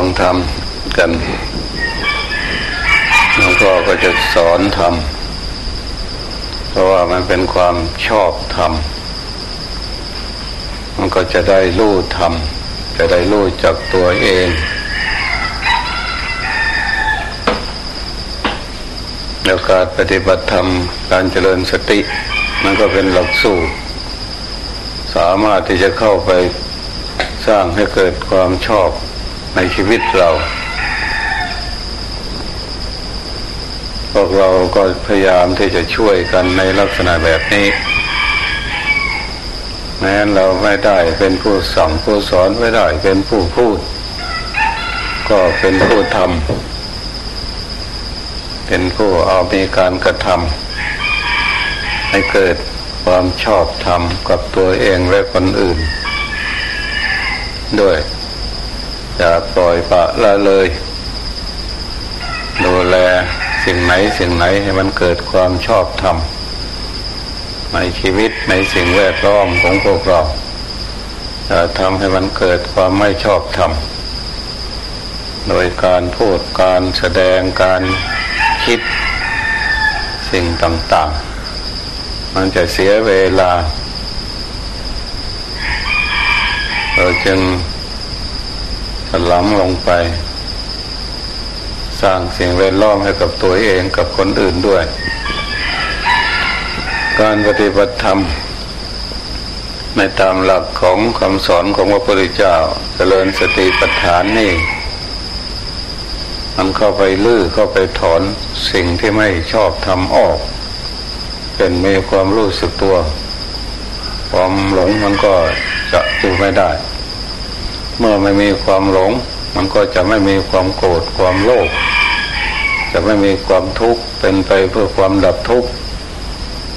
ฟังธรรมกันหลวงพ่อก็จะสอนธรรมเพราะว่ามันเป็นความชอบธรรมมันก็จะได้รู้ธรรมจะได้รู้จักตัวเองแล้วการปฏิบัติธรรมการเจริญสติ มันก็เป็นหลักสูตรสามารถที่จะเข้าไปสร้างให้เกิดความชอบ ในชีวิตเราพวกเราก็พยายามที่จะช่วยกันในลักษณะแบบนี้ แม้เราไม่ได้เป็นผู้สั่งผู้สอนไม่ได้เป็นผู้พูด ก็เป็นผู้ทำเป็นผู้เอามีการกระทำให้เกิดความชอบธรรมกับตัวเองและคนอื่น ด้วย อย่าปล่อยปะละเลย ดูแลสิ่งไหนสิ่งไหนให้มันเกิดความชอบธรรมในชีวิตในสิ่งแวดล้อมของพวกเราจะทำให้มันเกิดความไม่ชอบธรรม โดยการพูดการแสดงการคิดสิ่งต่างๆ มันจะเสียเวลา เราจึง ลำลงไป สร้างสิ่งแวดล้อมให้กับตัวเองกับคนอื่นด้วย การปฏิบัติธรรมในตามหลักของคำสอนของพระพุทธเจ้าเจริญสติปัฏฐานนี่มันเข้าไปลื้อเข้าไปถอนสิ่งที่ไม่ชอบทำออก เป็นมีความรู้สึกตัว ความหลงมันก็จะอยู่ไม่ได้ เมื่อไม่มีความหลง มันก็จะไม่มีความโกรธความโลภจะไม่มีความทุกข์เป็นไปเพื่อความดับทุกข์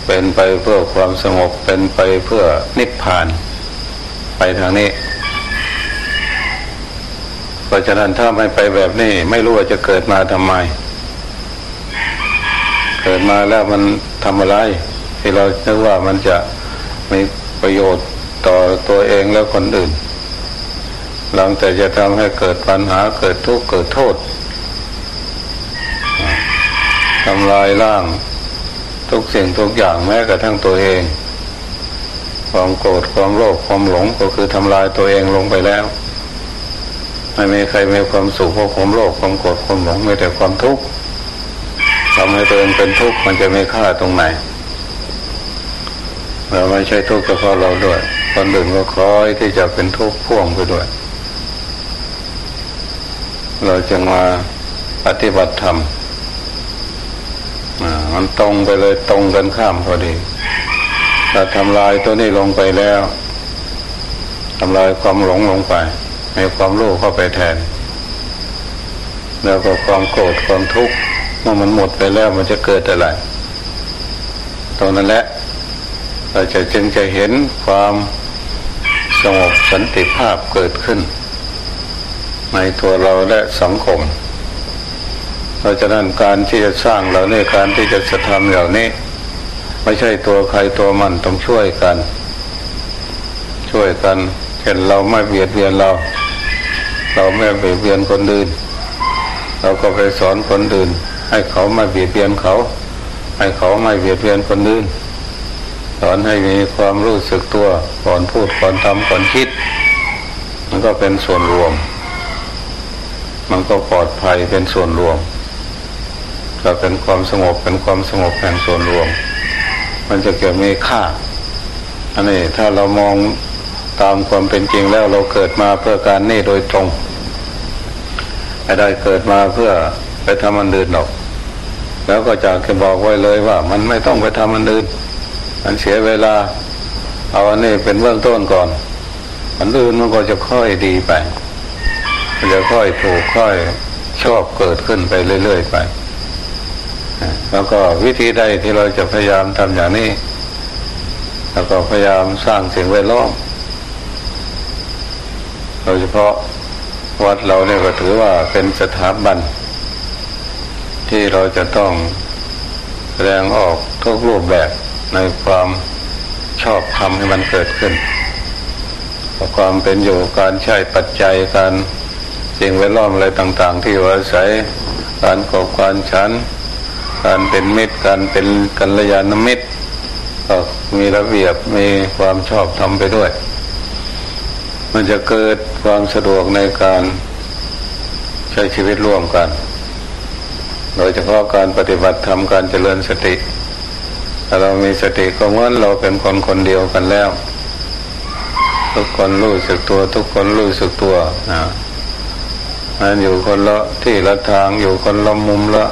เป็นไปเพื่อความสงบเป็นไปเพื่อนิพพาน ไปทางนี้เพราะฉะนั้นถ้าไม่ไปแบบนี้ ไม่รู้ว่าจะเกิดมาทำไม เกิดมาแล้วมันทำอะไร ที่เราคิดว่ามันจะมีประโยชน์ต่อตัวเองแล้วคนอื่น หลังแต่จะทำให้เกิดปัญหาเกิดทุกข์เกิดโทษทำลายร่าง ทุกสิ่งทุกอย่างแม้กระทั่งตัวเอง ความโกรธความโลภความหลงก็คือทำลายตัวเองลงไปแล้ว ไม่มีใครมีความสุขเพราะความโลภความโกรธความหลงมีแต่ความทุกข์ทำให้ตัวเองเป็นทุกข์มันจะไม่ค่าตรงไหนเราไม่ใช่ทุกข์เฉพาะเราด้วยคนอื่นก็คอยที่จะเป็นทุกข์พ่วงไปด้วย เราจะมาปฏิบัติธรรมมันตรงไปเลยตรงกันข้ามพอดีถ้าทำลายตัวนี้ลงไปแล้วทำลายความหลงลงไป ให้ความรู้เข้าไปแทน แล้วก็ความโกรธความทุกข์เมื่อมันหมดไปแล้วมันจะเกิดอะไรตรงนั้นแหละเราจะจึงจะเห็นความสงบสันติภาพเกิดขึ้น ในตัวเราและสังคมเพราะฉะนั้นการที่จะสร้างเหล่านี้การที่จะจะทำเหล่านี้ ไม่ใช่ตัวใครตัวมันต้องช่วยกัน ช่วยกันเห็นเราไม่เบียดเบียนเรา เราไม่เบียดเบียนคนอื่น เราก็ไปสอนคนอื่น ให้เขาไม่เบียดเบียนเขา ให้เขาไม่เบียดเบียนคนอื่นสอนให้มีความรู้สึกตัวก่อนพูดก่อนทำก่อนคิด มันก็เป็นส่วนรวม มันก็ปลอดภัยเป็นส่วนรวมก็เป็นความสงบเป็นความสงบแห่งส่วนรวม มันจะเกิดมีค่าอันนี้ถ้าเรามองตามความเป็นจริงแล้วเราเกิดมาเพื่อการนี่โดยตรงไม่ได้เกิดมาเพื่อไปทำมันอื่นหรอก แล้วก็จะจะบอกไว้เลยว่า มันไม่ต้องไปทำมันอื่นมันเสียเวลา เอาอันนี้เป็นเบื้องต้นก่อน อันอื่นมันก็จะค่อยดีไป จะค่อยถูกค่อยชอบเกิดขึ้นไปเรื่อยๆไป แล้วก็วิธีใดที่เราจะพยายามทำอย่างนี้ แล้วก็พยายามสร้างสิ่งแวดล้อมโดยเฉพาะวัดเราเนี่ยก็ถือว่าเป็นสถาบัน ที่เราจะต้องแสดงออกทุกรูปแบบในความชอบคำให้มันเกิดขึ้นความเป็นอยู่การใช้ปัจจัยการ สิ่งแวดล้อมอะไรต่าง ๆ ที่อาศัยการกอบการฉันการเป็นมิตรการเป็นกัลยาณมิตรก็มีระเบียบมีความชอบทำไปด้วย มันจะเกิดความสะดวกในการใช้ชีวิตร่วมกัน โดยเฉพาะการปฏิบัติธรรมการเจริญสติถ้าเรามีสติก็เหมือนเราเป็นคนคนเดียวกันแล้ว ทุกคนรู้สึกตัว ทุกคนรู้สึกตัวนะ มันอยู่คนละที่ละทางอยู่คนละมุมละ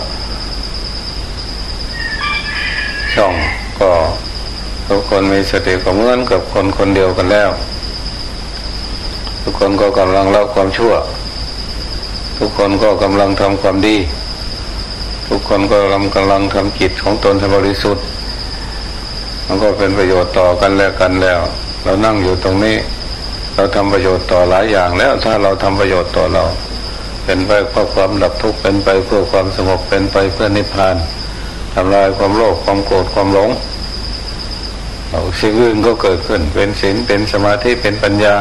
ช่องก็ทุกคนมีสติก็เหมือนกับคนคนเดียวกันแล้ว ทุกคนก็กำลังละความชั่ว ทุกคนก็กำลังทำความดี ทุกคนก็กำลังกำลังทำจิตของตนให้บริสุทธิ์ มันก็เป็นประโยชน์ต่อกันแล้วกันแล้ว เรานั่งอยู่ตรงนี้ เราทำประโยชน์ต่อหลายอย่างแล้วถ้าเราทำประโยชน์ต่อเรา เป็นไปเพื่อความดับทุกข์เป็นไปเพื่อความสงบเป็นไปเพื่อนิพพานทำลายความโลภความโกรธความหลงเอาสิ่งอื่นก็เกิดขึ้น เป็นศีลเป็นสมาธิเป็นปัญญา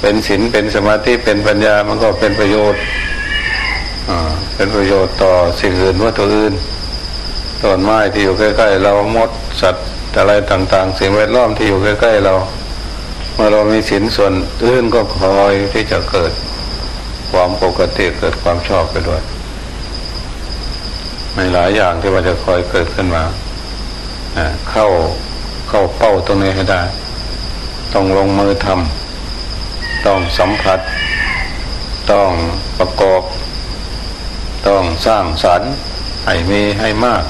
เป็นศีลเป็นสมาธิเป็นปัญญามันก็เป็นประโยชน์เป็นประโยชน์ต่อสิ่งอื่นวัตถุอื่นต้นไม้ที่อยู่ใกล้ๆเรามดสัตว์อะไรต่าง ๆ สิ่งแวดล้อมที่อยู่ใกล้ๆเราเมื่อเรามีศีลส่วนอื่นก็คอยที่จะเกิด ความปกติเกิดความชอบไปด้วยในหลายอย่างที่ว่าจะคอยเกิดขึ้นมาเข้าเข้าเป้าตรงนี้ให้ได้ ต้องลงมือทำต้องสัมผัส ต้องประกอบ ต้องสร้างสรรค์ให้มีให้มาก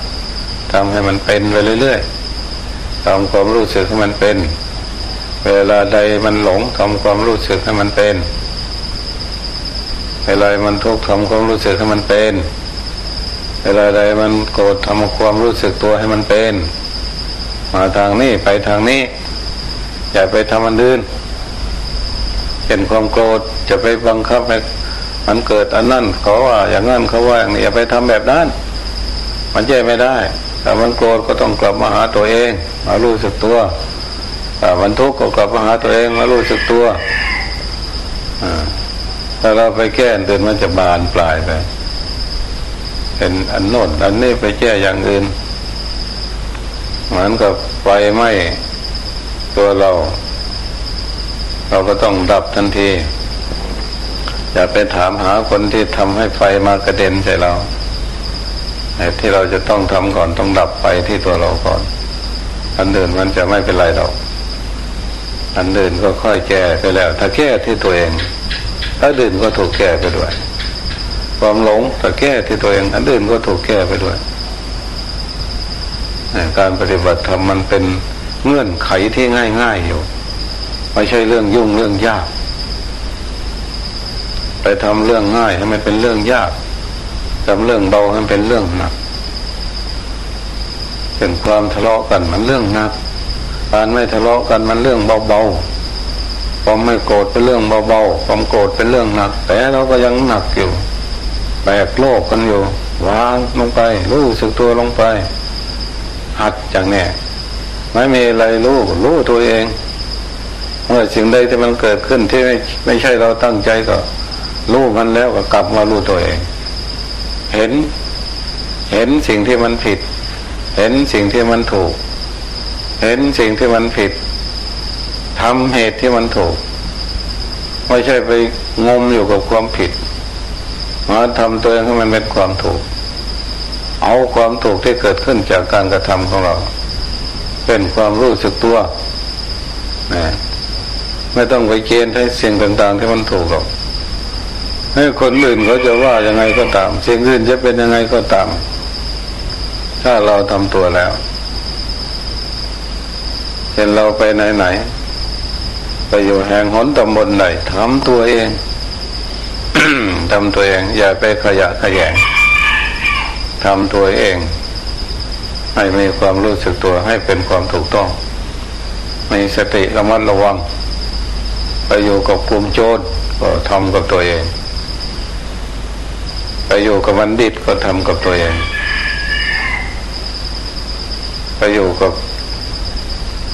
ทำให้มันเป็นไปเรื่อยๆทำความรู้สึกให้มันเป็น เวลาใดมันหลงทำความรู้สึกให้มันเป็น เวลามันทุกข์ทำความรู้สึกให้มันเป็นเวลาใดมันโกรธทำความรู้สึกตัวให้มันเป็น มาทางนี้ไปทางนี้ อย่าไปทำมันดื้นเห็นความโกรธจะไปบังคับให้มันเกิดอันนั้นเขาว่าอย่างนั้นเขาว่าอย่างนี้อย่าไปทำแบบนั้น มันแย่ไม่ได้แต่มันโกรธก็ต้องกลับมาหาตัวเองมารู้สึกตัวแต่มันทุกข์ก็กลับมาหาตัวเองมารู้สึกตัวอ่า ถ้าเราไปแก้เดินมันจะบานปลายไปเป็นอันโน้นอันนี้ไปแก้อย่างอื่นเหมือนกับไฟไหม้ตัวเรา เราก็ต้องดับทันที อย่าไปถามหาคนที่ทำให้ไฟมากระเด็นใส่เราที่เราจะต้องทำก่อนต้องดับไฟที่ตัวเราก่อน อันเดินมันจะไม่เป็นไรเราอันเดินก็ค่อยแก้ไปแล้ว ถ้าแก้ที่ตัวเอง ถ้าดื่นก็ถูกแก้ไปด้วย ความหลงถ้าแก้ที่ตัวเองอันอื่นก็ถูกแก้ไปด้วยการปฏิบัติธรรมมันเป็นเงื่อนไขที่ง่ายๆอยู่ไม่ใช่เรื่องยุ่งเรื่องยาก ไปทำเรื่องง่ายให้มันเป็นเรื่องยากทำเรื่องเบาให้มันเป็นเรื่องหนักเป็นความทะเลาะกันมันเรื่องหนัก การไม่ทะเลาะกันมันเรื่องเบาๆ ความไม่โกรธเป็นเรื่องเบาๆ ความโกรธเป็นเรื่องหนัก แต่เราก็ยังหนักอยู่แบกโลกกันอยู่ วางลงไป รู้สึกตัวลงไป หัดอย่างนี้ไม่มีอะไรรู้รู้ตัวเอง เมื่อสิ่งใดที่มันเกิดขึ้นที่ไม่ไม่ใช่เราตั้งใจก็รู้มันแล้วก็กลับมารู้ตัวเอง เห็น เห็นสิ่งที่มันผิด เห็นสิ่งที่มันถูก เห็นสิ่งที่มันผิด ทำเหตุที่มันถูก ไม่ใช่ไปงมอยู่กับความผิดมาทำตัวเองให้มันเป็นความถูก เอาความถูกที่เกิดขึ้นจากการกระทำของเรา เป็นความรู้สึกตัวนะไม่ต้องไปเกณฑ์ให้สิ่งต่างๆ ที่มันถูกหรอกให้คนอื่นเขาจะว่ายังไงก็ตามสิ่งอื่นจะเป็นยังไงก็ตาม ถ้าเราทำตัวแล้วเห็นเราไปไหนๆ ไปอยู่แห่งหนตำบลไหนทำตัวเองทำตัวเอง อย่าไปขยะขยงทำตัวเอง ให้มีความรู้สึกตัวให้เป็นความถูกต้อง มีสติระมัดระวัง ไปอยู่กับกลุ่มโจรก็ทำกับตัวเอง ไปอยู่กับบัณฑิตก็ทำกับตัวเอง ไปอยู่กับ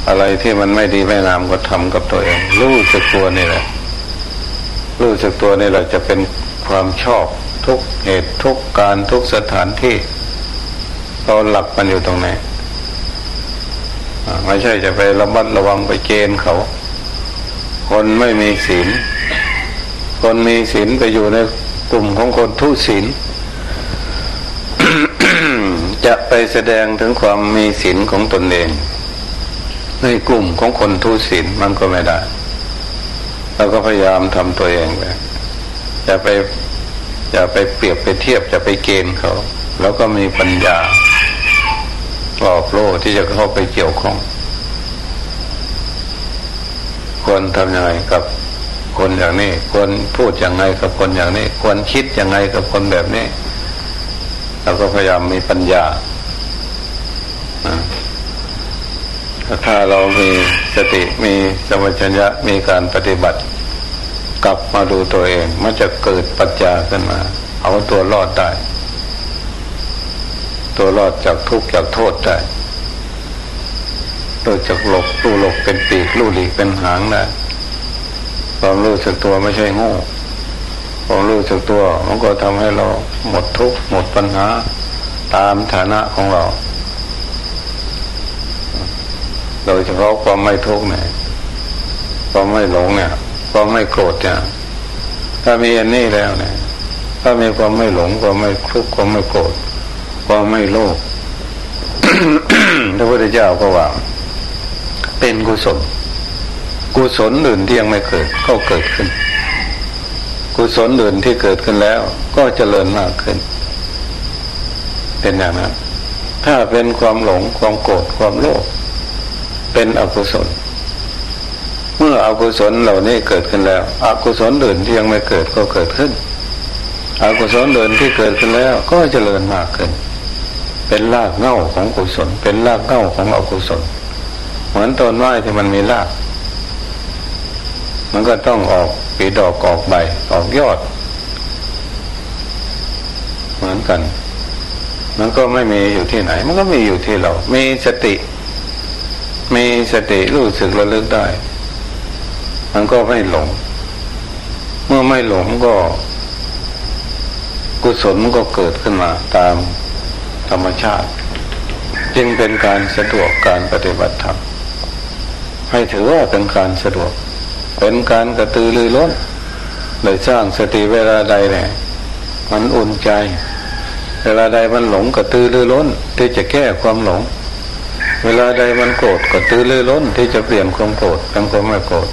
อะไรที่มันไม่ดีไม่งามก็ทำกับตัวเอง รู้สึกตัวนี่แหละ รู้สึกตัวนี่แหละจะเป็นความชอบทุกเหตุทุกการทุกสถานที่เราหลักมันอยู่ตรงไหนไม่ใช่จะไประมัดระวังไปเกณฑ์เขา คนไม่มีศีล คนมีศีลไปอยู่ในกลุ่มของคนทุศีลจะไปแสดงถึงความมีศีลของตนเอง ในกลุ่มของคนทุศีลมันก็ไม่ได้เราก็พยายามทำตัวเองไปอย่าไปอย่าไปเปรียบไปเทียบจะไปเกณฑ์เขา แล้วก็มีปัญญาหลอกโลกที่จะเข้าไปเกี่ยวข้อง ควรทำยังไงกับคนอย่างนี้ ควรพูดย่างไงกับคนอย่างนี้ ควรคิดย่างไงกับคนแบบนี้ เราก็พยายามมีปัญญา ถ้าเรามีสติมีสมัชัญญะมีการปฏิบัติ กลับมาดูตัวเองมันจะเกิดปัญญาขึ้นมา เอาตัวรอดได้ ตัวรอดจากทุกข์จากโทษได้โดยจากหลบลู่หลบเป็นปีกลู่หลีกเป็นหางนะความรู้สึกตัวไม่ใช่ง่ความรู้สึกตัวมันก็ทำให้เราหมดทุกข์หมดปัญหา ตามฐานะของเรา โดยเฉพาะความไม่ทุกข์เนี่ยความไม่หลงเนี่ยความไม่โกรธเนี่ยถ้ามีอันนี้แล้วเนี่ย ถ้ามีความไม่หลงความไม่ทุกข์ความไม่โกรธความไม่โลภพระพุทธเจ้าก็ว่า เป็นกุศล กุศลอื่นที่ยังไม่เกิด ก็เกิดขึ้น กุศลอื่นที่เกิดขึ้นแล้ว ก็เจริญมากขึ้น เป็นอย่างนั้นถ้าเป็นความหลงความโกรธความโลภ เป็นอกุศล เมื่ออกุศลเหล่านี้เกิดขึ้นแล้ว อกุศลอื่นที่ยังไม่เกิดก็เกิดขึ้น อกุศลอื่นที่เกิดขึ้นแล้ว ก็เจริญมากขึ้น เป็นรากเง้าของกุศล เป็นรากเง้าของอกุศล เหมือนต้นไม้ที่มันมีราก มันก็ต้องออกปีดอกออกใบออกยอด เหมือนกัน มันก็ไม่มีอยู่ที่ไหน มันก็มีอยู่ที่เรา มีสติ มีสติรู้สึกระลึกได้ มันก็ไม่หลง เมื่อไม่หลงก็ กุศลมันก็เกิดขึ้นมาตามธรรมชาติ จึงเป็นการสะดวกการปฏิบัติธรรมให้ถือว่าเป็นการสะดวก เป็นการกระตือรือร้นเลยสร้างสติเวลาใดเนี่ยมันอุ่นใจ เวลาใดมันหลงกระตือรือร้นที่จะแก้ความหลง เวลาใดมันโกรธก็ตื้อเรื่อร้นที่จะเปลี่ยนความโกรธเป็นความไม่โกรธ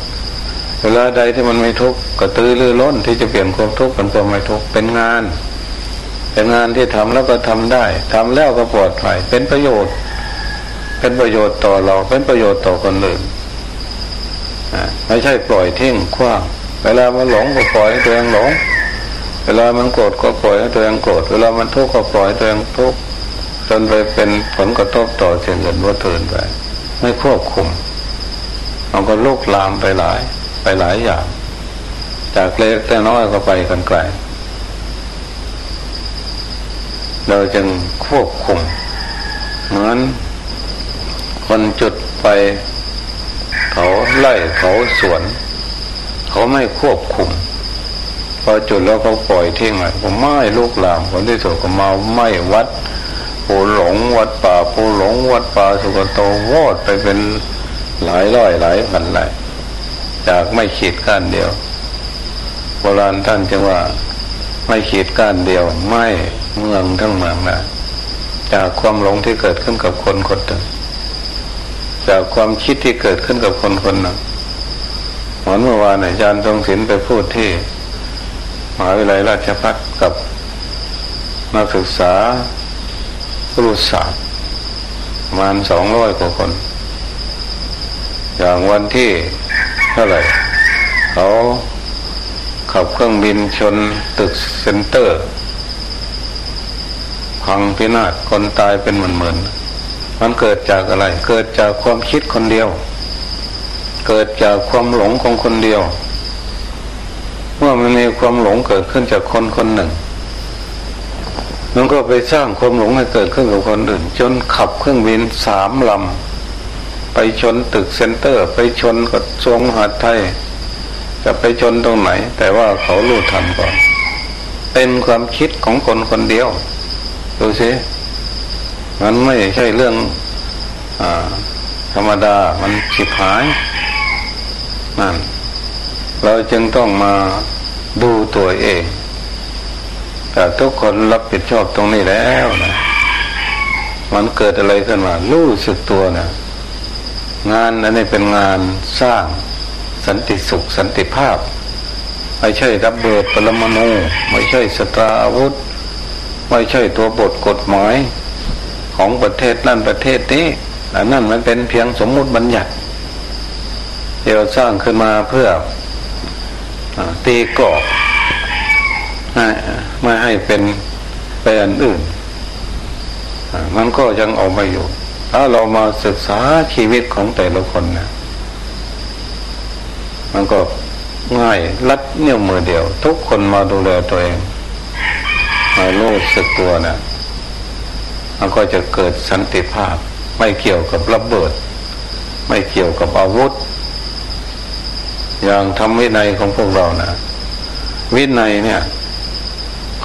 เวลาใดที่มันไม่ทุกข์ก็ตื้อเรื่อร้นที่จะเปลี่ยนความทุกข์เป็นความไม่ทุกข์เป็นงาน เป็นงานที่ทำแล้วก็ทำได้ทำแล้วก็ปลอดภัยเป็นประโยชน์ เป็นประโยชน์ต่อเราเป็นประโยชน์ต่อคนอื่นไม่ใช่ปล่อยทิ้งคว้างเวลามันหลงก็ปล่อยให้ตัวเองหลง เวลามันโกรธก็ปล่อยให้ตัวเองโกรธเวลามันทุกข์ก็ปล่อยให้ตัวเองทุกข์ จนไปเป็นผลกระทบต่อเชิงเงินวัตถุไป ไม่ควบคุมมันก็ลุกลามไปหลาย ไปหลายอย่าง จากเล็กแต่น้อยก็ไปกันไกลเราจึงควบคุมเหมือนคนจุดไปเขาไล่เขาสวน เขาไม่ควบคุมพอจุดแล้วเขาปล่อยทิ้งไปผมไม่ลูกลามคนที่สุดก็มาไม่วัด ผู้หลงวัดป่าผู้หลงวัดป่าสุกโตวอดไปเป็นหลายร้อยหลายพันหลายจากไม่ขีดก้านเดียวโบราณท่านจึงว่าไม่ขีดก้านเดียวไม่เมืองทั้งเมืองนะจากความหลงที่เกิดขึ้นกับคนคนหนึ่งจากความคิดที่เกิดขึ้นกับคนคนหนึ่งเหมือนเมื่อวานอาจารย์ทรงศิลป์ไปพูดที่มหาวิทยาลัยราชภัฏกับนักศึกษา รู้ศาสตร์มาณสองร้อยกว่าคน อย่างวันที่เท่าไหร่เขาขับเครื่องบินชนตึกเซ็นเตอร์ พังพินาศคนตายเป็นหมื่นๆมันเกิดจากอะไร เกิดจากความคิดคนเดียว เกิดจากความหลงของคนเดียว เมื่อมันมีความหลงเกิดขึ้นจากคนคนหนึ่ง มันก็ไปสร้างความหลงให้เกิดขึ้นกับคนอื่น จนขับเครื่องบินสามลำ ไปชนตึกเซ็นเตอร์ ไปชนกระทรวงมหาดไทย จะไปชนตรงไหน แต่ว่าเขารู้ทันก่อน เป็นความคิดของคนคนเดียว ดูสิมันไม่ใช่เรื่องอธรรมดามันสิบหายนั่นเราจึงต้องมาดูตัวเองแต่ทุกคนรับ ผิดชอบตรงนี้แล้วนะมันเกิดอะไรขึ้นมารู้สึกตัวนะงานอันนี้เป็นงานสร้างสันติสุข สันติภาพ ไม่ใช่รับเบิดปรมาณูไม่ใช่สตราอาวุธ ไม่ใช่ตัวบทกฎหมายของประเทศนั่นประเทศนี้อันนั่นมันเป็นเพียงสมมุติบัญญัติที่เราสร้างขึ้นมาเพื่อตีกรอบไม่ให้เป็น ไปอันอื่นมันก็ยังออกมาอยู่ ถ้าเรามาศึกษาชีวิตของแต่ละคนนะมันก็ง่ายลัดเนี่ยมือเดียว ทุกคนมาดูแลตัวเองมารู้สึกตัวนะมันก็จะเกิดสันติภาพ ไม่เกี่ยวกับระเบิด ไม่เกี่ยวกับอาวุธ อย่างทำวินัยของพวกเรานะวินัยเนี่ย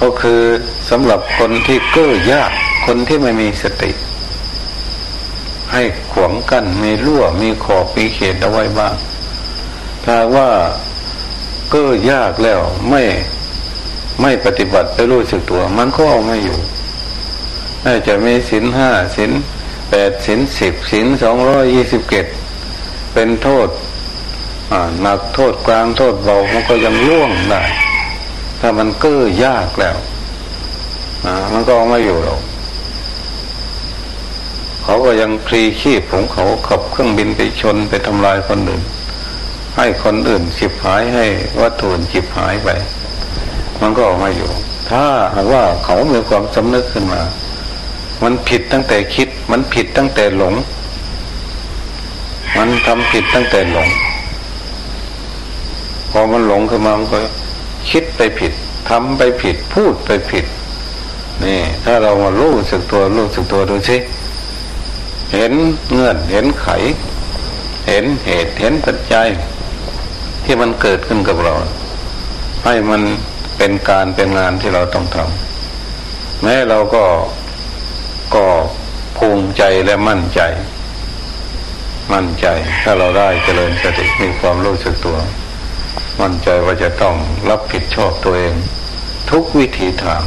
ก็คือ สำหรับคนที่เก้อยาก คนที่ไม่มีสติ ให้ขวงกันมีรั่วมีขอบมีเขตเอาไว้บ้างถ้าว่าเก็ยากแล้วไม่ไม่ปฏิบัติไปรู้สึกตัว มันก็เอาไม่อยู่น่าจะมีสินห้าสินแปดสินสิบสินสองร้อยยี่สิบเกตเป็นโทษหนักโทษกลางโทษเบามันก็ยังล่วงได้ ถ้ามันเก้อยากแล้ว มันก็ไม่อยู่หรอกเขาก็ยังคลีชีพของเขาขับเครื่องบินไปชนไปทำลายคนอื่น ให้คนอื่นจิบหายให้วัตถุจิบหายไป มันก็ออกมาอยู่ ถ้าหากว่าเขามีความสำนึกขึ้นมา มันผิดตั้งแต่คิด มันผิดตั้งแต่หลง มันทำผิดตั้งแต่หลง พอมันหลงขึ้นมามันก็คิดไปผิดทำไปผิด พูดไปผิด นี่ถ้าเรามารู้สึกตัวรู้สึกตัวดูสิเห็นเงื่อนเห็นไข เห็นเหตุเห็นปัจจัย ที่มันเกิดขึ้นกับเรา ให้มันเป็นการเป็นงานที่เราต้องทำแม้เราก็ก็ภูมิใจและมั่นใจ มั่นใจ ถ้าเราได้เจริญสติมีความรู้สึกตัว มั่นใจว่าจะต้องรับผิดชอบตัวเอง ทุกวิถีทาง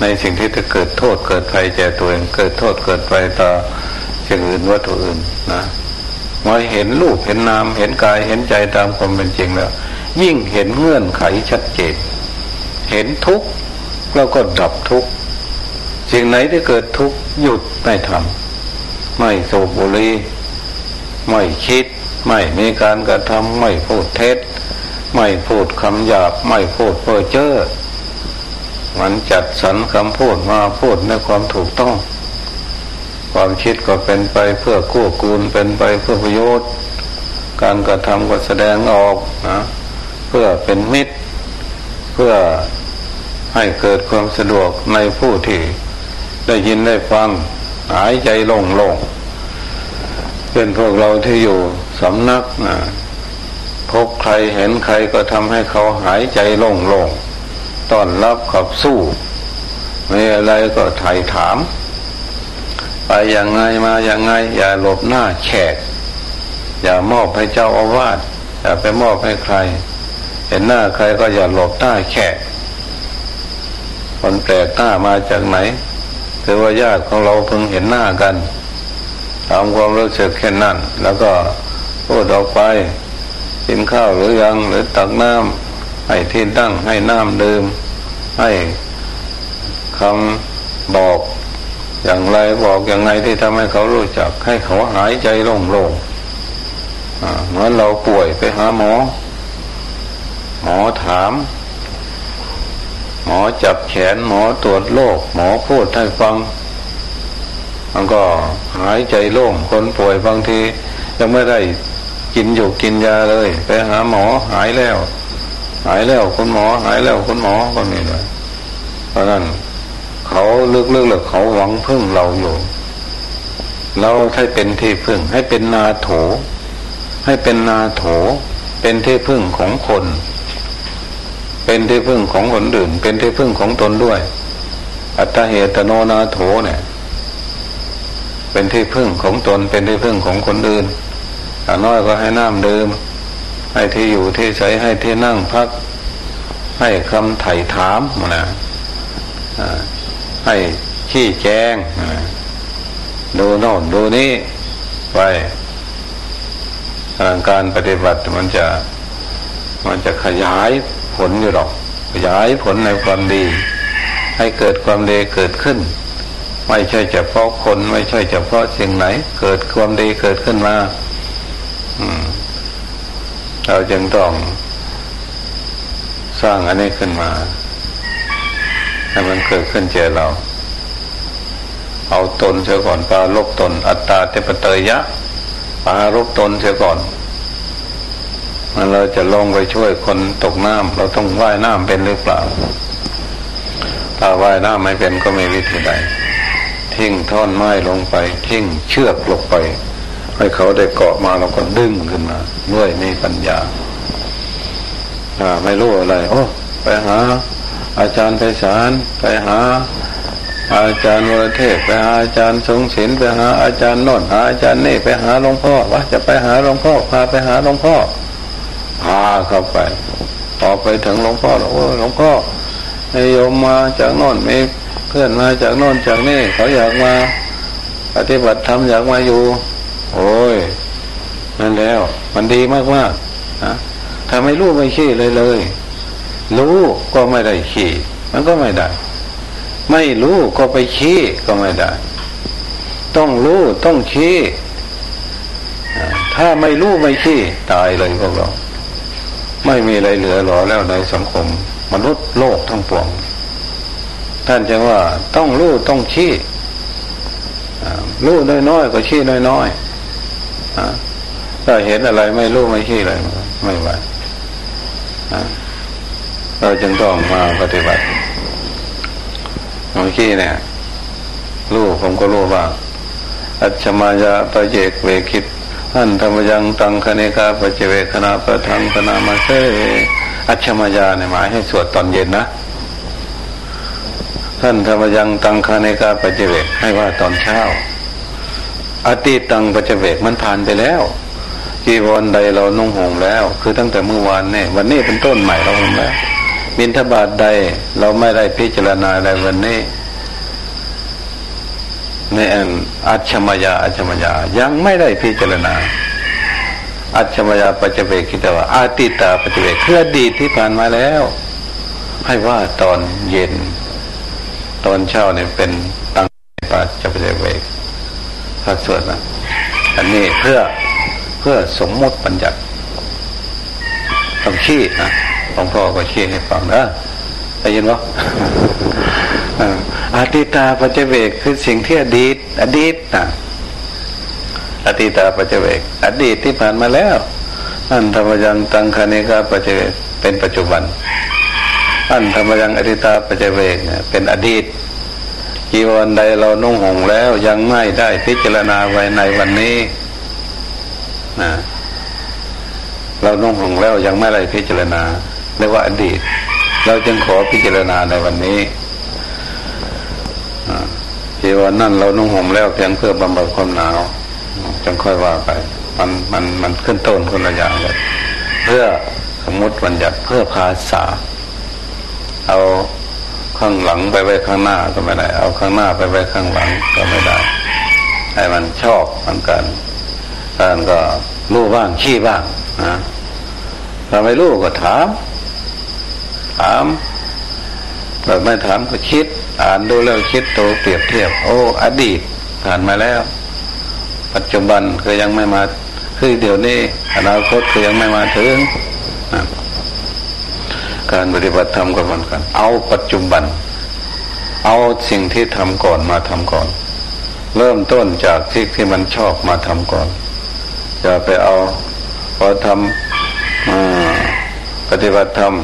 ในสิ่งที่จะเกิดโทษเกิดภัยแก่ตัวเองเกิดโทษเกิดภัยต่อสิ่งอื่นวัตถุอื่นนะมาเห็นรูปเห็นนามเห็นกายเห็นใจตามความเป็นจริงแล้ว ยิ่งเห็นเงื่อนไขชัดเจนเห็นทุกข์แล้วก็ดับทุกข์สิ่งไหนที่เกิดทุกข์หยุดไม่ทำไม่โสบุรีไม่คิด ไม่มีการกระทำไม่พูดเท็จ ไม่พูดคำหยาบ ไม่พูดเพ้อเจ้อ มันจัดสรรคำพูดมาพูดในความถูกต้อง ความคิดก็เป็นไปเพื่อกู้กูลเป็นไปเพื่อประโยชน์ การกระทำก็แสดงออกนะเพื่อเป็นมิตร เพื่อให้เกิดความสะดวกในผู้ที่ได้ยินได้ฟังหายใจโล่งลงเป็นพวกเราที่อยู่สำนักนะพบใครเห็นใครก็ทำให้เขาหายใจโล่งลง ต้อนรับขับสู้ไม่อะไรก็ไถ่ถาม ไปอย่างไงมาอย่างไง อย่าหลบหน้าแขก อย่ามอบให้เจ้าอาวาสอย่าไปมอบให้ใคร เห็นหน้าใครก็อย่าหลบหน้าแขกคนแปลกหน้ามาจากไหนถือว่าญาติของเราเพิ่งเห็นหน้ากันทำความรู้สึกแค่นั้น แล้วก็พูดออกไปกินข้าวหรือยังหรือตักน้ำ ให้ที่ตั้งให้น้ำดื่มให้คำบอกอย่างไรบอกอย่างไรที่ทำให้เขารู้จัก ให้เขาหายใจโล่งๆเหมือนเราป่วยไปหาหมอ หมอถาม หมอจับแขนหมอตรวจโรคหมอพูดให้ฟัง มันก็หายใจโล่งคนป่วยบางทียังไม่ได้กินอยู่กินยาเลย ไปหาหมอหายแล้ว หายแล้วคุณหมอ หายแล้วคุณหมอก็มีเลยเพราะนั้นเขาเลึกๆหรือเขาหวังพึ่งเราอยู่ เราให้เป็นที่พึ่ง ให้เป็นนาโถ ให้เป็นนาโถ เป็นที่พึ่งของคน เป็นที่พึ่งของคนอื่น เป็นที่พึ่งของตนด้วย อัตเหตโนนาโถเนี่ย เป็นที่พึ่งของตน เป็นที่พึ่งของคนอื่นอย่างน้อยก็ให้น้ำดื่ม ให้ที่อยู่ที่ใช้ให้ที่นั่งพัก ให้คำไถ่ถามนะให้ขี้แจงดูโน่นดูนี้ไปการปฏิบัติมันจะ มันจะขยายผลอยู่หรอก ขยายผลในความดี ให้เกิดความดีเกิดขึ้น ไม่ใช่เฉพาะคน ไม่ใช่เฉพาะสิ่งไหน เกิดความดีเกิดขึ้นมา อืม เราจึงต้องสร้างอันนี้ขึ้นมาให้มันเกิดขึ้นเจอเรา เอาตนเสียก่อนปาลบตน อัตตาเตปเตยยะปารบตนเสียก่อนมันเราจะลงไปช่วยคนตกน้ำเราต้องว่ายน้ำเป็นหรือเปล่า ถ้าว่ายน้ำไม่เป็นก็ไม่วิธีใดทิ้งท่อนไม้ลงไป ทิ้งเชือกลงไป ให้เขาได้เกาะมาเราก็ดึงขึ้นมาด้วยมีปัญญาไม่รู้อะไร โอ้ ไปหา อาจารย์ไพศาลไปหา อาจารย์วรเทพไปหาอาจารย์ทรงศิลไปหาอาจารย์นนท์หาอาจารย์นี่ไปหาหลวงพ่อว่าจะไปหาหลวงพ่อพาไปหาหลวงพ่อพาเข้าไปพอไปถึงหลวงพ่อหลวงพ่อหลวงพ่อในโยมมาจากโน่นมีเพื่อนมาจากโน่นจากนี่เขาอยากมา ปฏิบัติธรรมอยากมาอยู่ โอ้ย นั่นแล้ว มันดีมากมากนะถ้าไมรู้ไม่ขี้เลยเลย รู้ก็ไม่ได้ขี้มันก็ไม่ได้ ไม่รู้ก็ไปขี้ก็ไม่ได้ ต้องรู้ต้องขี้ถ้าไม่รู้ไม่ขี้ตายเลยพวกเรา ไม่มีอะไรเหลือหรอแล้วในสังคม มนุษย์โลกทั้งปวงท่านจะว่าต้องรู้ต้องชี้รู้น้อยๆก็ชี้น้อยๆ ถ้าเห็นอะไรไม่รู้ไม่ชี้อะไรไม่ไหวเราจึงต้องมาปฏิบัติเมื่อกี้เนี่ยรู้ผมก็รู้ว่า อัจฉมายาปเจกเวคิดท่านธรรมยังตังคเนกาปเจเวคณะประทังคณามาเซอัชมายาเนี่ยหมายให้สวดตอนเย็นนะท่านธรรมยังตังคเนกาปเจเวกให้ว่าตอนเช้า อติตังปเจเวกมันผ่านไปแล้วจีวรใดเรานุ่งห่มแล้ว คือตั้งแต่เมื่อวานเนี่ยวันนี้เป็นต้นใหม่เราห่มแล้วบินทบาทใดเราไม่ได้พิจารณาในวันนี้ในอัจฉมยาอัจฉมยายังไม่ได้พิจารณา อัจฉมยาปัจเจเวคิดว่าอาติตาปัจเจเวกคืออดีตที่ผ่านมาแล้ว ให้ว่าตอนเย็น ตอนเช้าเนี่ยเป็นตังปัจเจเวก พระสวดนะอันนี้เพื่อเพื่อสมมติปัญญัติต้องชี้นะหลวงพ่อก็ชี้ให้ฟังนะได้ยินวะอติตาปัจเจเวกคือสิ่งที่อดีต อดีตนะอติตาปัจเจเวกอดีตที่ผ่านมาแล้วอันธรรมยังตังคณิกาปัจเจเวกเป็นปัจจุบันอันธรรมยังอติตาปัจเจเวกเนี่ยเป็นอดีตีวันใดเรานุ่งห่มแล้วยังไม่ได้พิจารณาไว้ในวันนี้นะเรานุ่งห่มแล้วยังไม่ได้พิจารณาเรียกว่าอดีต เราจึงขอพิจารณาในวันนี้จีวรนั่นเรานุ่งห่มแล้วเพียงเพื่อบำบัดความหนาวจังค่อยว่าไป มันมันมันขึ้นต้นคนละอย่างเลยเพื่อสมมติบัญญัติเพื่อภาษา เอา ข้างหลังไปไว้ข้างหน้าก็ไม่ได้ เอาข้างหน้าไปไว้ข้างหลังก็ไม่ได้ ให้มันชอบมันกันท่านก็รู้บ้างขี้บ้างนะถ้าไม่รู้ก็ถาม ถามแบบไม่ถามก็คิด อ่านดูแล้วคิดโตเปรียบเทียบ โอ้ อดีตผ่านมาแล้ว ปัจจุบันคือยังไม่มาคือเดี๋ยวนี้อนาคตคือยังไม่มาถึง การปฏิบัติธรรมก็เหมือนกัน เอาปัจจุบัน เอาสิ่งที่ทำก่อนมาทำก่อน เริ่มต้นจากที่ที่มันชอบมาทำก่อน อย่าไปเอาพอทำปฏิบัติธรรม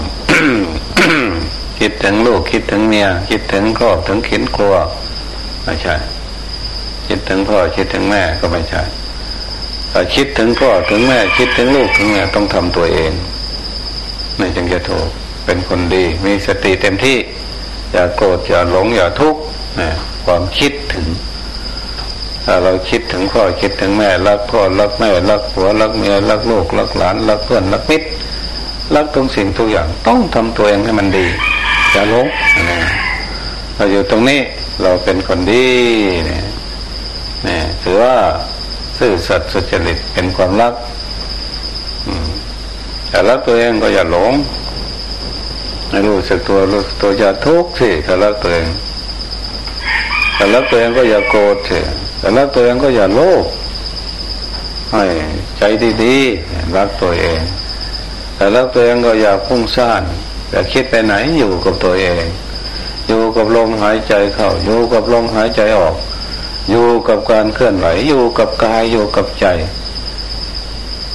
คิดถึงลูกคิดถึงเมียคิดถึงครอบถึงขินครัวไม่ใช่ คิดถึงพ่อคิดถึงแม่ก็ไม่ใช่ถ้าคิดถึงพ่อถึงแม่ คิดถึงลูกถึงเมียต้องทำตัวเองนี่จึงจะถูก เป็นคนดี มีสติเต็มที่ อย่าโกรธอย่าหลงอย่าทุกข์นะความคิดถึงถ้าเราคิดถึงพ่อคิดถึงแม่รักพ่อรักแม่รักผัวรักเมียรักลูกรักหลานรักเพื่อนรักมิตรรักทุกสิ่งทุกอย่างต้องทำตัวเองให้มันดี อย่าหลงนะเราอยู่ตรงนี้เราเป็นคนดีเนี่ยนี่ถือว่าซื่อสัตย์สุจริตเป็นความรักแต่รักตัวเองก็อย่าหลง ให้รู้สึกตัวรู้ตัวอย่าทุกข์สิถ้ารักตัวเองแต่รักตัวเองก็อย่าโกรธสิแต่รักตัวเองก็อย่าโลภให้ใจดีๆรักตัวเองแต่รักตัวเองก็อย่าพุ่งซ่านอย่าคิดไปไหนอยู่กับตัวเอง อยู่กับลมหายใจเข้า อยู่กับลมหายใจออก อยู่กับการเคลื่อนไหว อยู่กับกายอยู่กับใจ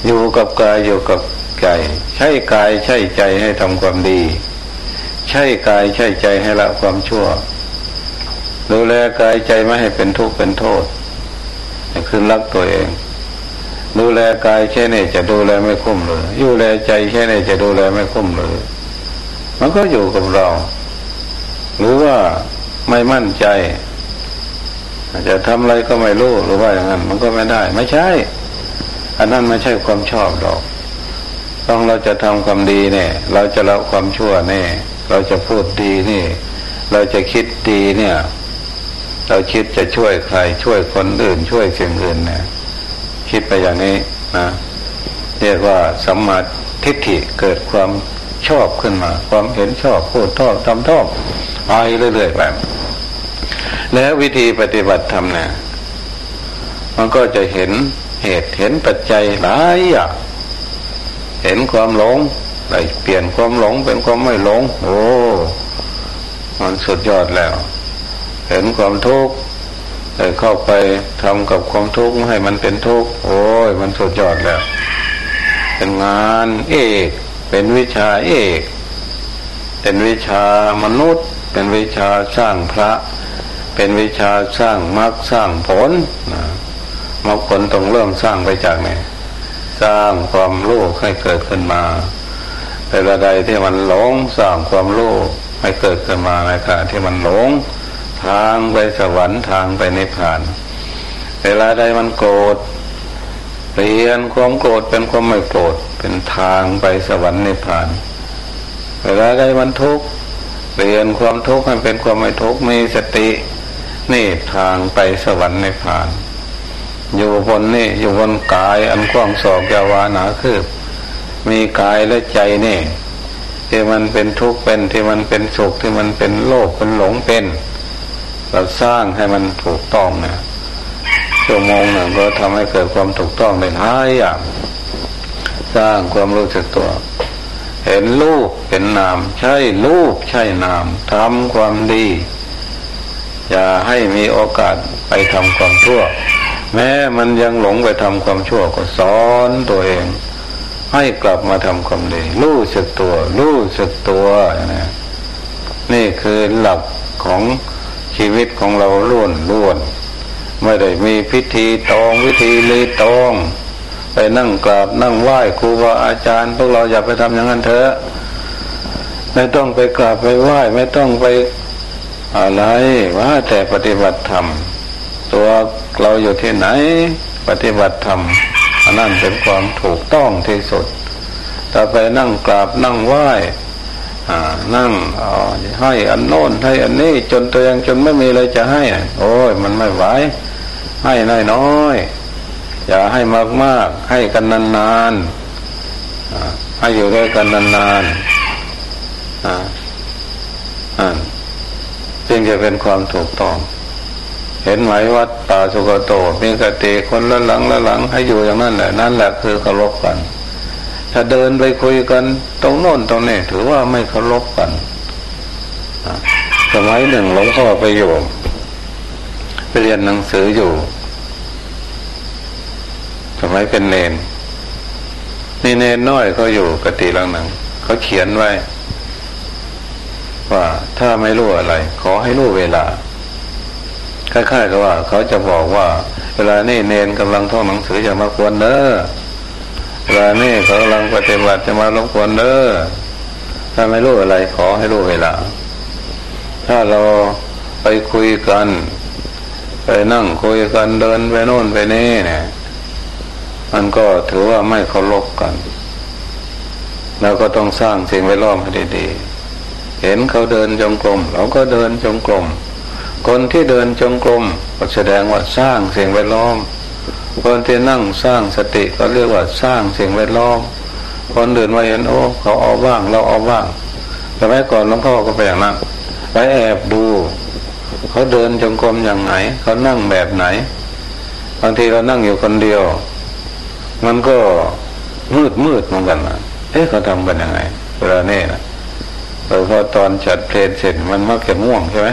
อยู่กับกายอยู่กับใจ ใช้กายใช้ใจให้ทำความดี ใช้กายใช้ใจให้ละความชั่ว ดูแลกายใจไม่ให้เป็นทุกข์เป็นโทษคือรักตัวเอง ดูแลกายแค่นี้จะดูแลไม่คุ้มเลยดูแลใจแค่นี้จะดูแลไม่คุ้มเลย มันก็อยู่กับเรา หรือว่าไม่มั่นใจจะทำอะไรก็ไม่รู้หรือว่าอย่างนั้น มันก็ไม่ได้ ไม่ใช่ อันนั้นไม่ใช่ความชอบหรอก ต้องเราจะทำความดีเนี่ย เราจะละความชั่วเนี่ย เราจะพูดดีนี่ เราจะคิดดีเนี่ย เราคิดจะช่วยใคร ช่วยคนอื่น ช่วยสิ่งอื่นเนี่ยคิดไปอย่างนี้นะเรียกว่าสัมมาทิฏฐิเกิดความชอบขึ้นมา ความเห็นชอบพูดทอบทำทอบไปเรื่อยๆไปแล้ววิธีปฏิบัติธรรมเนี่ยมันก็จะเห็นเหตุเห็นปัจจัยหลายอย่างเห็นความหลง ได้เปลี่ยนความหลงเป็นความไม่หลง โอ้ มันสุดยอดแล้ว เห็นความทุกข์แต่เข้าไปทำกับความทุกข์ให้มันเป็นทุกข์โอ้ย มันสุดยอดแล้ว เป็นงานเอก เป็นวิชาเอก เป็นวิชามนุษย์ เป็นวิชาสร้างพระ เป็นวิชาสร้างมรรคสร้างผลนะมรรคผลต้องเริ่มสร้างไปจากไหนสร้างความรู้ให้เกิดขึ้นมา เวลาใดที่มันหลงสร้างความรู้ให้เกิดขึ้นมาในขณะที่มันหลง ทางไปสวรรค์ทางไปนิพพาน เวลาใดมันโกรธเปลี่ยนความโกรธเป็นความไม่โกรธเป็นทางไปสวรรค์นิพพาน เวลาใดมันทุกข์เปลี่ยนความทุกข์ให้เป็นความไม่ทุกข์มีสตินี่ทางไปสวรรค์นิพพาน อยู่บนนี่อยู่บนกายอันกว้างศอกยาวานาคือ มีกายและใจนี่ที่มันเป็นทุกข์เป็นที่มันเป็นสุขที่มันเป็นโลภเป็นหลงเป็นเราสร้างให้มันถูกต้องนะชั่วโมงหนึ่งก็ทำให้เกิดความถูกต้องในหลายอย่างสร้างความรู้จักตัว เห็นรูปเห็นนาม ใช่รูปใช่นามทำความดี อย่าให้มีโอกาสไปทำความชั่ว แม้มันยังหลงไปทำความชั่วก็สอนตัวเอง ให้กลับมาทำความดีรู้สึกตัวรู้สึกตัวนะนี่คือหลักของชีวิตของเราล้วนล้วนไม่ได้มีพิธีตองวิธีลีตอง ไปนั่งกราบนั่งไหว้ครูบาอาจารย์ พวกเราอย่าไปทำอย่างนั้นเถอะ ไม่ต้องไปกราบไปไหว้ ไม่ต้องไปอะไรว่าแต่ปฏิบัติธรรม ตัวเราอยู่ที่ไหน ปฏิบัติธรรม อันนั้นเป็นความถูกต้องที่สุดแต่ไปนั่งกราบนั่งไหว้นั่งให้อันโน้นให้อันนี้จนตัวเองจนไม่มีอะไรจะให้ โอ้ยมันไม่ไหวให้น้อยน้อยอย่าให้มากมากให้กันนานนานให้อยู่ด้วยกันนานนานจึงจะเป็นความถูกต้อง เห็นไหมวัดป่าสุกโตมีกติคนละหลังละหลังให้อยู่อย่างนั้นแหละนั่นแหละคือเคารพกัน ถ้าเดินไปคุยกันตรงโน้นตรงนี้ถือว่าไม่เคารพกันสมัยหนึ่งหลวงพ่อไปอยู่ไปเรียนหนังสืออยู่สมัยเป็นเนนนี่เนนน้อยเขาอยู่กติลังหนึ่งเขาเขียนไว้ ว่าถ้าไม่รู้อะไร ขอให้รู้เวลา คล้ายๆกับว่า เขาจะบอกว่า เวลานี่เนนกำลังท่องหนังสืออย่ามาควรเนอะเวลานี่เขากำลังปฏิบัติจะมาลงควรเด้อถ้าไม่รู้อะไรขอให้รู้เวลา ถ้าเราไปคุยกัน ไปนั่งคุยกันเดินไปโน่นไปนี่เนี่ย มันก็ถือว่าไม่เคารพกันเราก็ต้องสร้างสิ่งแวดล้อมให้ดีๆ เห็นเขาเดินจงกรมเราก็เดินจงกรม คนที่เดินจงกรมก็แสดงว่าสร้างเสิ่งแวดล้อม คนที่นั่งสร้างสติก็เรียกว่าสร้างเสิ่งแวดล้อม คนเดินมาเห็นโอ้เขาเอาบ้างเราเอาบ้างแต่แม้ก่อนหลวงพ่อก็ไปอย่างนั้นไปแอบดู เขาเดินจงกรมอย่างไหน เขานั่งแบบไหนบางทีเรานั่งอยู่คนเดียว มันก็มืดมืดเหมือนกันนะเอ๊ะเขาทำกันยังไงเวลาเนี้นะเราพอตอนจัดเพลนเสร็จมันมักจะง่วงใช่ไหม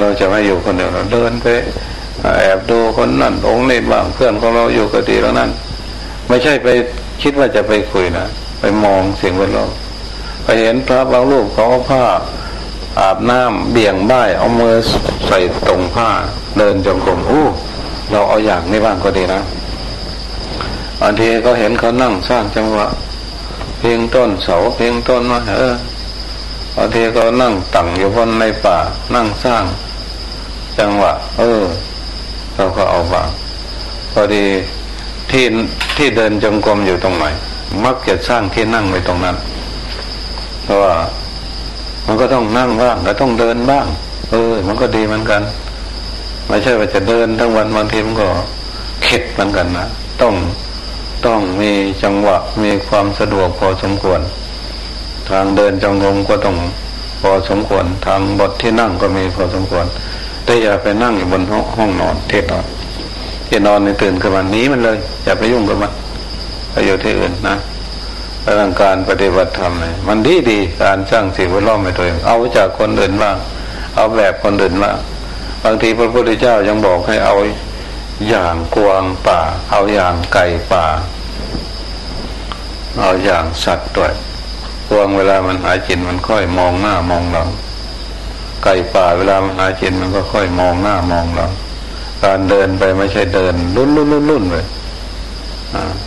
เราจะไม่อยู่คนเดียวเราเดินไปแอบดูคนนั่นองค์นี่บ้างเพื่อนของเราอยู่ก็ดีแล้วนั้นไม่ใช่ไปคิดว่าจะไปคุยนะไปมองเสิ่งแวดล้อมไปเห็นพระบางรูปเขาเอาผ้า อาบน้ำเบี่ยงบ่ายเอามือใส่ตรงผ้า เดินจงกรมอู้เราเอาอย่างนี้บ้างก็ดีนะบางทีก็เห็นเขานั่งสร้างจังหวะเพียงต้นเสาเพียงต้นว่าเออ บางทีก็นั่งตั้งอยู่บนในป่า นั่งสร้าง จังหวะ เออ เราก็เอาบางพอดีที่ที่เดินจงกรมอยู่ตรงไหนมักจะสร้างที่นั่งไว้ตรงนั้น เพราะว่ามันก็ต้องนั่งบ้างแล้วต้องเดินบ้าง เออ มันก็ดีเหมือนกัน ไม่ใช่ว่าจะเดินทั้งวันบางทีมันก็เข็ดเหมือนกันนะต้องต้องมีจังหวะมีความสะดวกพอสมควร ทางเดินจงกรมก็ต้องพอสมควร ทางบทที่นั่งก็มีพอสมควร แต่อย่าไปนั่งอยู่บนห้องนอนเทศนอนที่นอนในตื่นขึ้นมานี้มันเลย อย่าไปยุ่งกับมันไปอยู่ที่อื่นนะเรื่องการปฏิบัติธรรมเนี่ยมันดีดีการสร้างสิ่งแวดล้อมในตัวเองเอาจากคนอื่นบ้างเอาแบบคนอื่นบ้างบางทีพระพุทธเจ้ายังบอกให้เอาอย่างกวางป่า เอาอย่างไก่ป่า เอาอย่างสัตว์ด้วย กวางเวลามันหาจินมันค่อยมองหน้ามองหลังไก่ป่าเวลามันหาจินมันก็ค่อยมองหน้ามองหลังการเดินไปไม่ใช่เดินรุ่นรุ่นรุ่นรุ่นเลย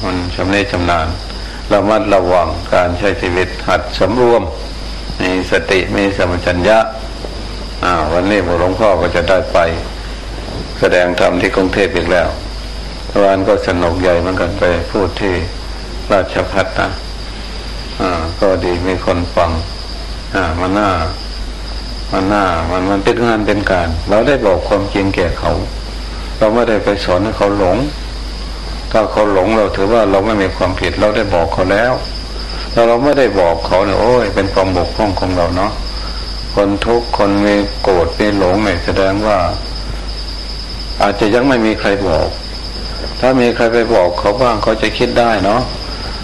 มันชำนิชำนาญระมัดระวังการใช้ชีวิตหัดสำรวม มีสติมีสมัชัญญะอ่าวันนี้หลวงพ่อก็จะได้ไป แสดงธรรมที่กรุงเทพอีกแล้ววันก็สนุกใหญ่เหมือนกันไปพูดที่ราชพัฒนะอ่า ก็ดีมีคนฟังอ่ามันน่า มันน่า มันมันเป็นงานเป็นการ เราได้บอกความจริงแก่เขา เราไม่ได้ไปสอนให้เขาหลง ถ้าเขาหลงเราถือว่าเราไม่มีความผิดเราได้บอกเขาแล้วแต่เราไม่ได้บอกเขาเนี่ยโอ้ยเป็นความบกพร่องของเราเนาะคนทุกคนมีโกรธมีหลงเนี่ยแสดงว่า อาจจะยังไม่มีใครบอก ถ้ามีใครไปบอกเขาบ้างเขาจะคิดได้เนาะ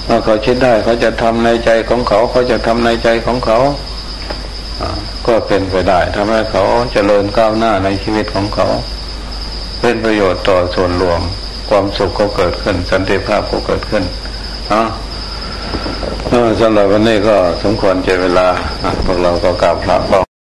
เมื่อเขาคิดได้เขาจะทำในใจของเขา เขาจะทำในใจของเขาก็เป็นไปได้ทำให้เขาจเจริญก้าวหน้าในชีวิตของเขา เป็นประโยชน์ต่อส่วนรวม ความสุขก็เกิดขึ้น สันติภาพก็เกิดขึ้นนะสำหรับวันนี้ก็สมควรเจเวลาพวกเราก็กราบพระ